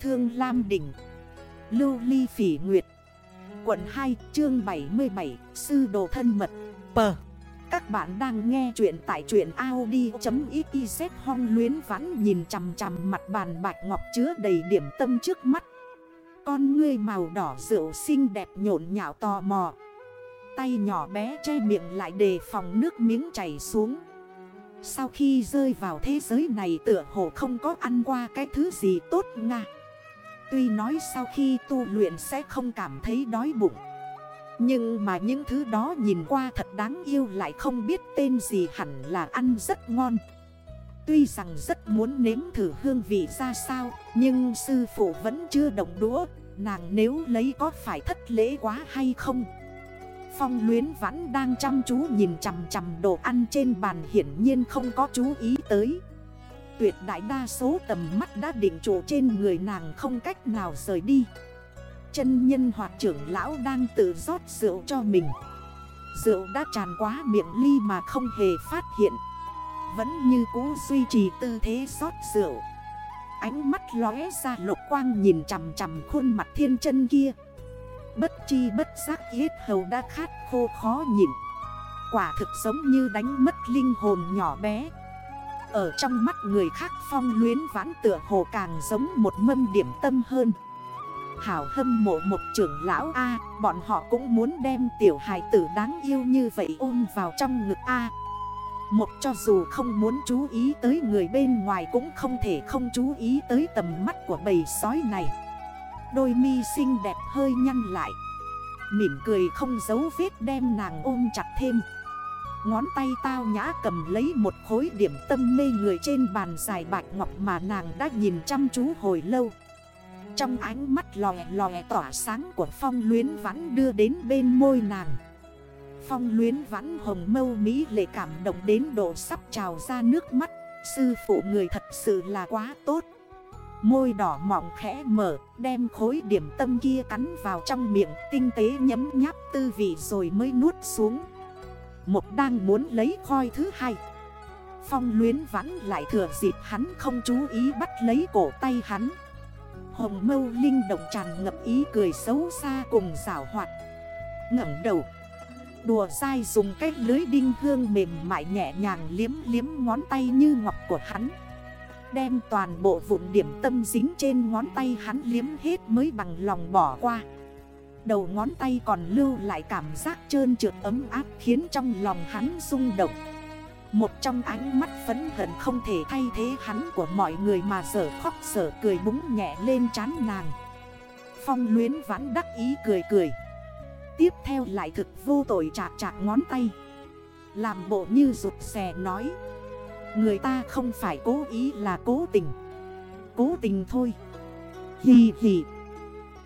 Thương Lam Đỉnh Lưu Ly Phỉ Nguyệt Quận 2 chương 77 Sư Đồ Thân Mật. Pờ. Các bạn đang nghe chuyện tại truyện Audi.xyz hong luyến vãn nhìn chằm chằm mặt bàn bạch ngọc chứa đầy điểm tâm trước mắt. Con ngươi màu đỏ rượu xinh đẹp nhộn nhạo tò mò. Tay nhỏ bé che miệng lại đề phòng nước miếng chảy xuống. Sau khi rơi vào thế giới này tựa hồ không có ăn qua cái thứ gì tốt nga Tuy nói sau khi tu luyện sẽ không cảm thấy đói bụng. Nhưng mà những thứ đó nhìn qua thật đáng yêu lại không biết tên gì hẳn là ăn rất ngon. Tuy rằng rất muốn nếm thử hương vị ra sao, Nhưng sư phụ vẫn chưa động đũa. Nàng nếu lấy có phải thất lễ quá hay không? Phong luyến vẫn đang chăm chú nhìn chằm chằm đồ ăn trên bàn hiển nhiên không có chú ý tới. Tuyệt đại đa số tầm mắt đã định trụ trên người nàng không cách nào rời đi. Chân nhân hoạt trưởng lão đang tự rót rượu cho mình. Rượu đã tràn quá miệng ly mà không hề phát hiện. Vẫn như cũ duy trì tư thế rót rượu. Ánh mắt lóe ra lục quang nhìn chằm chằm khuôn mặt thiên chân kia. Bất chi bất giác yết hầu đã khát khô khó nhịn. Quả thực giống như đánh mất linh hồn nhỏ bé. Ở trong mắt người khác phong luyến vãn tựa hồ càng giống một mâm điểm tâm hơn. Hảo hâm mộ một trưởng lão A, Bọn họ cũng muốn đem tiểu hài tử đáng yêu như vậy ôm vào trong ngực A. Một cho dù không muốn chú ý tới người bên ngoài cũng không thể không chú ý tới tầm mắt của bầy sói này. Đôi mi xinh đẹp hơi nhăn lại. Mỉm cười không giấu vết đem nàng ôm chặt thêm. Ngón tay tao nhã cầm lấy một khối điểm tâm mê người trên bàn dài bạch ngọc mà nàng đã nhìn chăm chú hồi lâu. Trong ánh mắt lòe lòe tỏa sáng của phong luyến vãn đưa đến bên môi nàng. Phong luyến vãn hồng mâu mỹ lệ cảm động đến độ sắp trào ra nước mắt. Sư phụ người thật sự là quá tốt. Môi đỏ mỏng khẽ mở, Đem khối điểm tâm kia cắn vào trong miệng, Tinh tế nhấm nháp tư vị rồi mới nuốt xuống. Một đang muốn lấy khoi thứ hai. Phong luyến vãn lại thừa dịp hắn không chú ý bắt lấy cổ tay hắn. Hồng mâu linh động tràn ngập ý cười xấu xa cùng rào hoạt. Ngẩng đầu. Đùa dai dùng cái lưới đinh hương mềm mại nhẹ nhàng liếm liếm ngón tay như ngọc của hắn. Đem toàn bộ vụn điểm tâm dính trên ngón tay hắn liếm hết mới bằng lòng bỏ qua. Đầu ngón tay còn lưu lại cảm giác trơn trượt ấm áp khiến trong lòng hắn rung động. Một trong ánh mắt phấn hận không thể thay thế hắn của mọi người mà sở khóc sở cười búng nhẹ lên chán nàng. Phong luyến vãn đắc ý cười cười. Tiếp theo lại thực vô tội chạc chạc ngón tay. Làm bộ như rụt xè nói. Người ta không phải cố ý là cố tình. Cố tình thôi. Hì hì.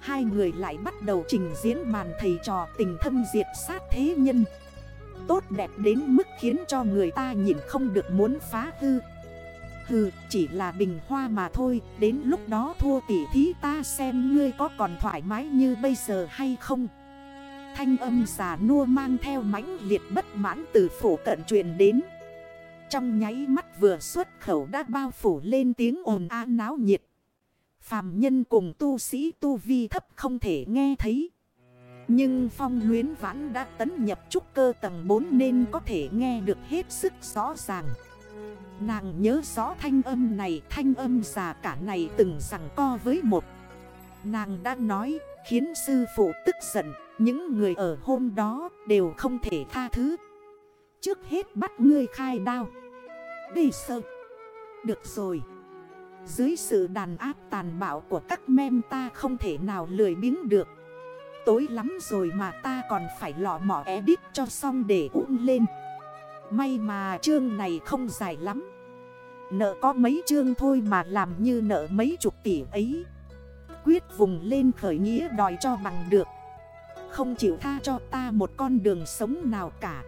Hai người lại bắt đầu trình diễn màn thầy trò tình thâm diệt sát thế nhân. Tốt đẹp đến mức khiến cho người ta nhìn không được muốn phá hư. Hừ, chỉ là bình hoa mà thôi, Đến lúc đó thua tỉ thí ta xem ngươi có còn thoải mái như bây giờ hay không. Thanh âm giả nua mang theo mãnh liệt bất mãn từ phổ cận truyền đến. Trong nháy mắt vừa xuất khẩu đã bao phủ lên tiếng ồn á náo nhiệt. Phàm nhân cùng tu sĩ tu vi thấp không thể nghe thấy. Nhưng phong luyến vãn đã tấn nhập trúc cơ tầng 4 nên có thể nghe được hết sức rõ ràng. Nàng nhớ rõ thanh âm này, thanh âm già cả này từng rằng co với một. Nàng đã nói, khiến sư phụ tức giận, những người ở hôm đó đều không thể tha thứ. Trước hết bắt ngươi khai đao. Đi sợ. Được rồi. Dưới sự đàn áp tàn bạo của các mem ta không thể nào lười biếng được. Tối lắm rồi mà ta còn phải lọ mỏ edit cho xong để uống lên. May mà chương này không dài lắm. Nợ có mấy chương thôi mà làm như nợ mấy chục tỷ ấy. Quyết vùng lên khởi nghĩa đòi cho bằng được. Không chịu tha cho ta một con đường sống nào cả.